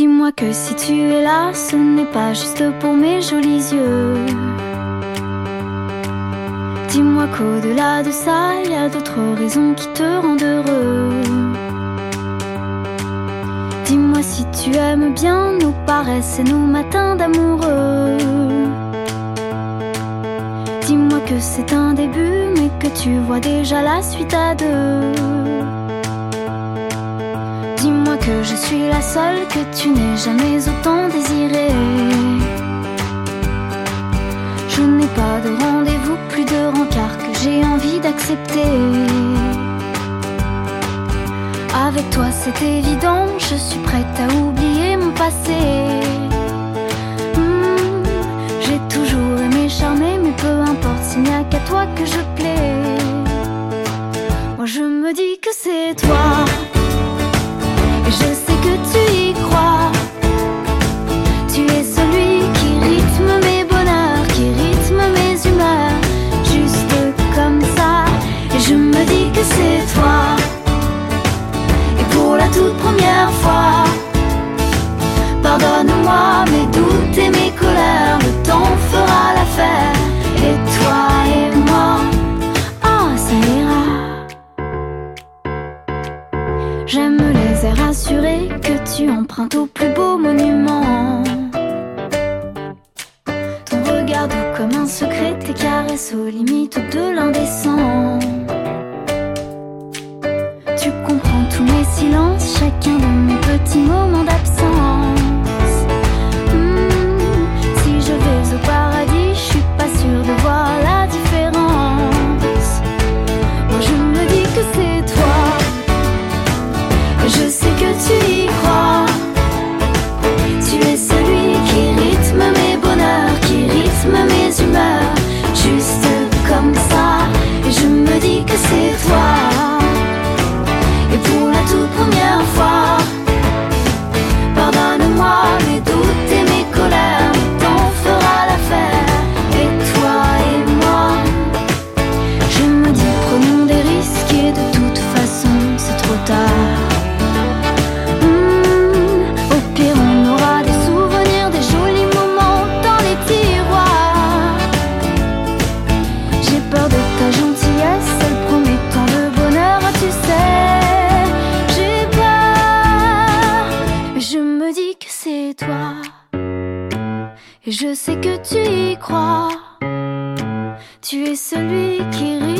Dis-moi que si tu es là, ce n'est pas juste pour mes jolis yeux. Dis-moi qu'au-delà de ça, il y a d'autres raisons qui te rendent heureux. Dis-moi si tu aimes bien nos paresses et nos matins d'amoureux. Dis-moi que c'est un début, mais que tu vois déjà la suite à deux. Que je suis la seule que tu n'aies jamais autant désirée. Je n'ai pas de rendez-vous, plus de rencard que j'ai envie d'accepter. Avec toi c'est évident, je suis prête à oublier mon passé. Hmm, j'ai toujours aimé charmer, mais peu importe s'il n'y a qu'à toi que je plais. Moi je me dis que c'est toi. Au plus beau monument. Ton regard doux comme un secret, tes caresses aux limites de l'indécent. C'est toi. Et je sais que tu y crois. Tu es celui qui mes